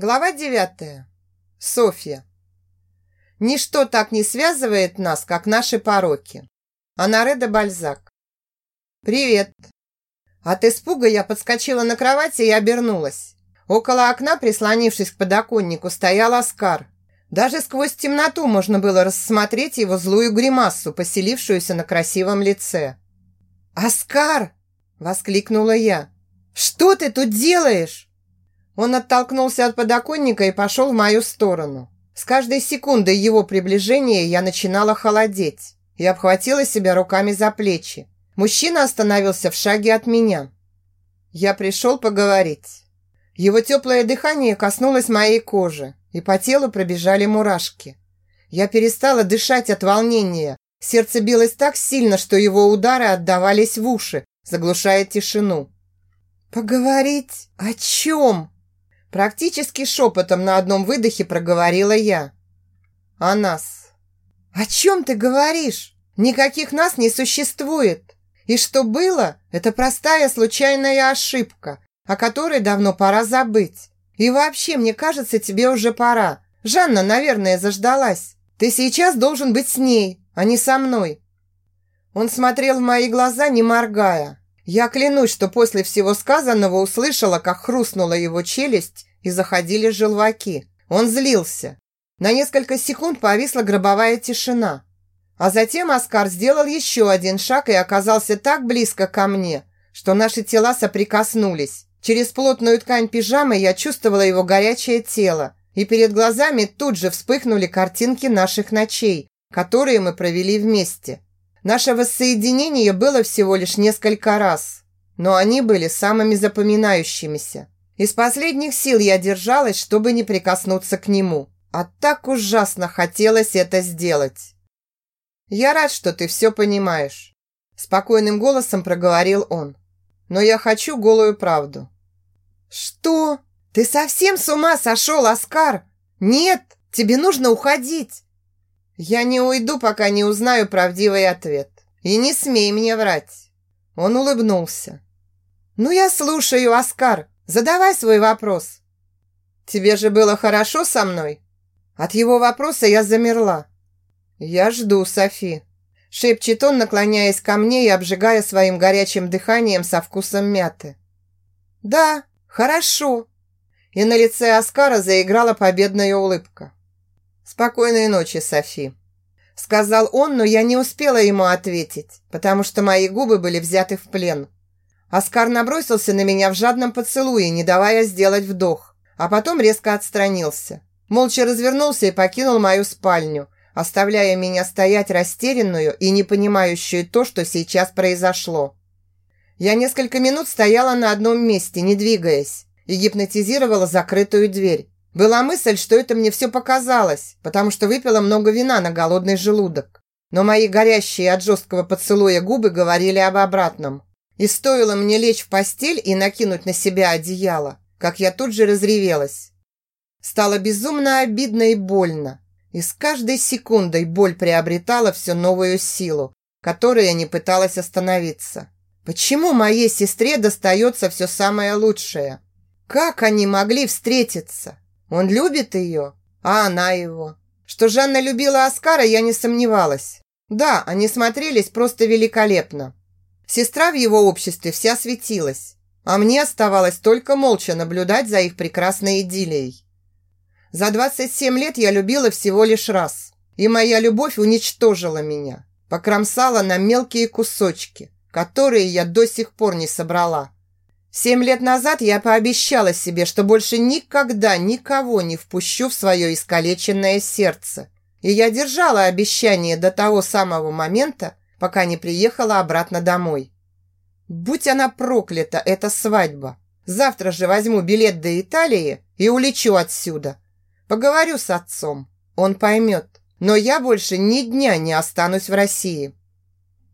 Глава девятая. Софья. Ничто так не связывает нас, как наши пороки. Анаре де Бальзак. Привет. От испуга я подскочила на кровати и обернулась. Около окна, прислонившись к подоконнику, стоял Оскар. Даже сквозь темноту можно было рассмотреть его злую гримасу, поселившуюся на красивом лице. «Оскар!» – воскликнула я. «Что ты тут делаешь?» Он оттолкнулся от подоконника и пошел в мою сторону. С каждой секундой его приближения я начинала холодеть и обхватила себя руками за плечи. Мужчина остановился в шаге от меня. Я пришел поговорить. Его теплое дыхание коснулось моей кожи, и по телу пробежали мурашки. Я перестала дышать от волнения. Сердце билось так сильно, что его удары отдавались в уши, заглушая тишину. «Поговорить? О чем?» Практически шепотом на одном выдохе проговорила я. «О нас». «О чем ты говоришь? Никаких нас не существует. И что было, это простая случайная ошибка, о которой давно пора забыть. И вообще, мне кажется, тебе уже пора. Жанна, наверное, заждалась. Ты сейчас должен быть с ней, а не со мной». Он смотрел в мои глаза, не моргая, я клянусь, что после всего сказанного услышала, как хрустнула его челюсть и заходили желваки. Он злился. На несколько секунд повисла гробовая тишина. А затем Оскар сделал еще один шаг и оказался так близко ко мне, что наши тела соприкоснулись. Через плотную ткань пижамы я чувствовала его горячее тело, и перед глазами тут же вспыхнули картинки наших ночей, которые мы провели вместе. Наше воссоединение было всего лишь несколько раз, но они были самыми запоминающимися. Из последних сил я держалась, чтобы не прикоснуться к нему, а так ужасно хотелось это сделать. «Я рад, что ты все понимаешь», – спокойным голосом проговорил он. «Но я хочу голую правду». «Что? Ты совсем с ума сошел, Оскар? Нет, тебе нужно уходить. «Я не уйду, пока не узнаю правдивый ответ. И не смей мне врать». Он улыбнулся. «Ну, я слушаю, Оскар. Задавай свой вопрос». «Тебе же было хорошо со мной?» От его вопроса я замерла. «Я жду, Софи», – шепчет он, наклоняясь ко мне и обжигая своим горячим дыханием со вкусом мяты. «Да, хорошо». И на лице Оскара заиграла победная улыбка. «Спокойной ночи, Софи», – сказал он, но я не успела ему ответить, потому что мои губы были взяты в плен. Оскар набросился на меня в жадном поцелуе, не давая сделать вдох, а потом резко отстранился. Молча развернулся и покинул мою спальню, оставляя меня стоять растерянную и не понимающую то, что сейчас произошло. Я несколько минут стояла на одном месте, не двигаясь, и гипнотизировала закрытую дверь, была мысль, что это мне все показалось, потому что выпила много вина на голодный желудок. Но мои горящие от жесткого поцелуя губы говорили об обратном. И стоило мне лечь в постель и накинуть на себя одеяло, как я тут же разревелась. Стало безумно обидно и больно. И с каждой секундой боль приобретала все новую силу, которой я не пыталась остановиться. Почему моей сестре достается все самое лучшее? Как они могли встретиться? Он любит ее, а она его. Что Жанна любила Оскара, я не сомневалась. Да, они смотрелись просто великолепно. Сестра в его обществе вся светилась, а мне оставалось только молча наблюдать за их прекрасной идиллией. За 27 лет я любила всего лишь раз, и моя любовь уничтожила меня, покромсала на мелкие кусочки, которые я до сих пор не собрала. Семь лет назад я пообещала себе, что больше никогда никого не впущу в свое искалеченное сердце. И я держала обещание до того самого момента, пока не приехала обратно домой. Будь она проклята, эта свадьба. Завтра же возьму билет до Италии и улечу отсюда. Поговорю с отцом, он поймет. Но я больше ни дня не останусь в России.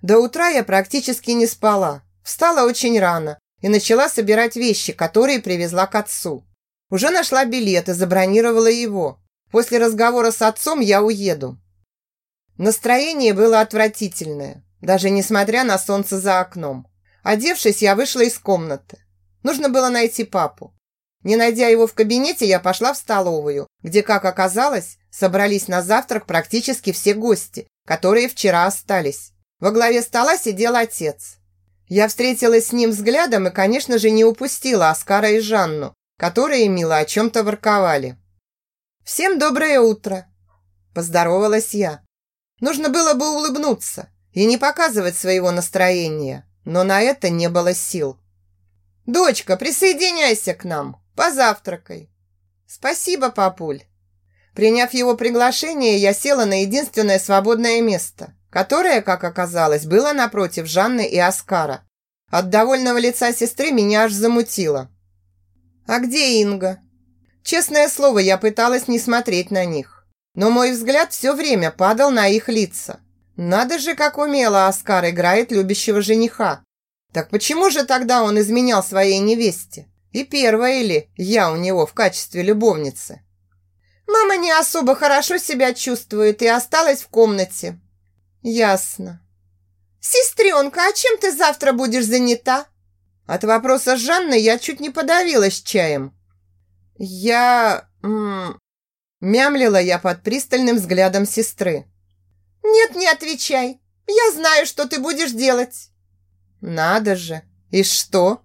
До утра я практически не спала. Встала очень рано и начала собирать вещи, которые привезла к отцу. Уже нашла билет и забронировала его. После разговора с отцом я уеду. Настроение было отвратительное, даже несмотря на солнце за окном. Одевшись, я вышла из комнаты. Нужно было найти папу. Не найдя его в кабинете, я пошла в столовую, где, как оказалось, собрались на завтрак практически все гости, которые вчера остались. Во главе стола сидел отец. Я встретилась с ним взглядом и, конечно же, не упустила Оскара и Жанну, которые мило о чем-то ворковали. «Всем доброе утро!» – поздоровалась я. Нужно было бы улыбнуться и не показывать своего настроения, но на это не было сил. «Дочка, присоединяйся к нам, позавтракай!» «Спасибо, папуль!» Приняв его приглашение, я села на единственное свободное место, которое, как оказалось, было напротив Жанны и Оскара. От довольного лица сестры меня аж замутило. «А где Инга?» Честное слово, я пыталась не смотреть на них. Но мой взгляд все время падал на их лица. Надо же, как умело Оскар играет любящего жениха. Так почему же тогда он изменял своей невесте? И первая ли я у него в качестве любовницы? Мама не особо хорошо себя чувствует и осталась в комнате. Ясно. Сестренка, а чем ты завтра будешь занята? От вопроса Жанны я чуть не подавилась чаем. Я... М мямлила я под пристальным взглядом сестры. Нет, не отвечай. Я знаю, что ты будешь делать. Надо же. И что?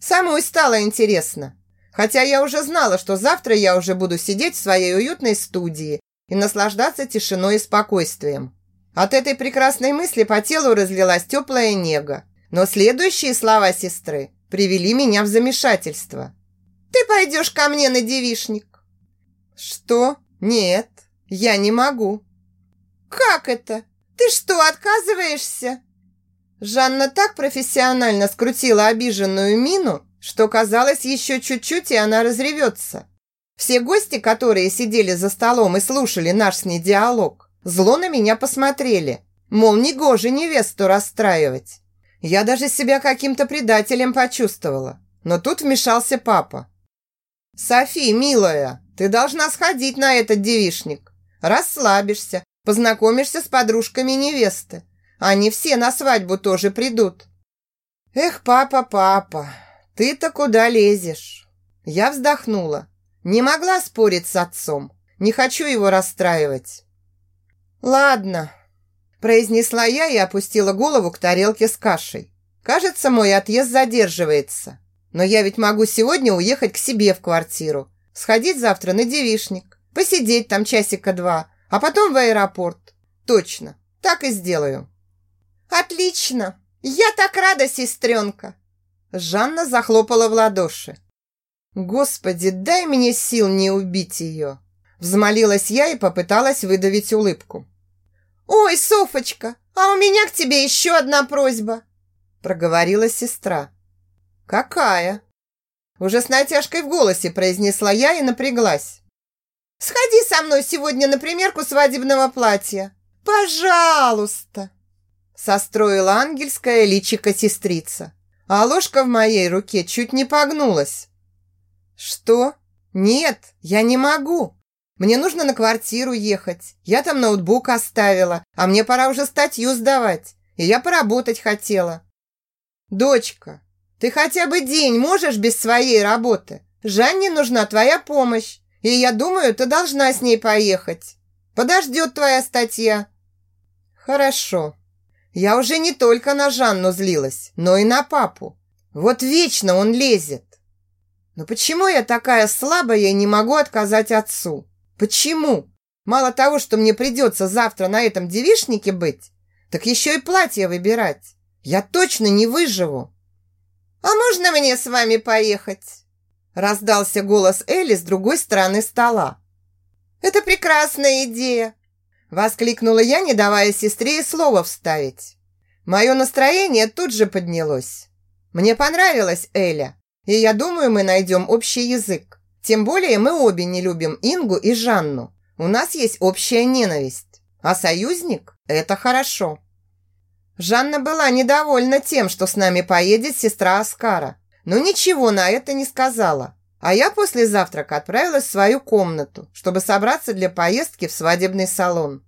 Самой стало интересно. Хотя я уже знала, что завтра я уже буду сидеть в своей уютной студии и наслаждаться тишиной и спокойствием. От этой прекрасной мысли по телу разлилась теплая нега. Но следующие слова сестры привели меня в замешательство. «Ты пойдешь ко мне на девишник?» «Что? Нет, я не могу». «Как это? Ты что, отказываешься?» Жанна так профессионально скрутила обиженную мину, что казалось еще чуть-чуть, и она разревется. Все гости, которые сидели за столом и слушали наш с ней диалог, зло на меня посмотрели, мол, негоже невесту расстраивать. Я даже себя каким-то предателем почувствовала. Но тут вмешался папа. «Софи, милая, ты должна сходить на этот девишник. Расслабишься, познакомишься с подружками невесты. Они все на свадьбу тоже придут». «Эх, папа, папа, «Ты-то куда лезешь?» Я вздохнула. Не могла спорить с отцом. Не хочу его расстраивать. «Ладно», – произнесла я и опустила голову к тарелке с кашей. «Кажется, мой отъезд задерживается. Но я ведь могу сегодня уехать к себе в квартиру, сходить завтра на девишник, посидеть там часика два, а потом в аэропорт. Точно, так и сделаю». «Отлично! Я так рада, сестренка!» Жанна захлопала в ладоши. «Господи, дай мне сил не убить ее!» Взмолилась я и попыталась выдавить улыбку. «Ой, Софочка, а у меня к тебе еще одна просьба!» Проговорила сестра. «Какая?» Уже с натяжкой в голосе произнесла я и напряглась. «Сходи со мной сегодня на примерку свадебного платья. Пожалуйста!» Состроила ангельская личико сестрица а ложка в моей руке чуть не погнулась. «Что? Нет, я не могу. Мне нужно на квартиру ехать. Я там ноутбук оставила, а мне пора уже статью сдавать, и я поработать хотела». «Дочка, ты хотя бы день можешь без своей работы? Жанне нужна твоя помощь, и я думаю, ты должна с ней поехать. Подождет твоя статья». «Хорошо», я уже не только на Жанну злилась, но и на папу. Вот вечно он лезет. Но почему я такая слабая и не могу отказать отцу? Почему? Мало того, что мне придется завтра на этом девишнике быть, так еще и платье выбирать. Я точно не выживу. «А можно мне с вами поехать?» Раздался голос Элли с другой стороны стола. «Это прекрасная идея. Воскликнула я, не давая сестре и слова вставить. Мое настроение тут же поднялось. Мне понравилась Эля, и я думаю, мы найдем общий язык. Тем более мы обе не любим Ингу и Жанну. У нас есть общая ненависть. А союзник – это хорошо. Жанна была недовольна тем, что с нами поедет сестра Оскара, но ничего на это не сказала. А я после завтрака отправилась в свою комнату, чтобы собраться для поездки в свадебный салон.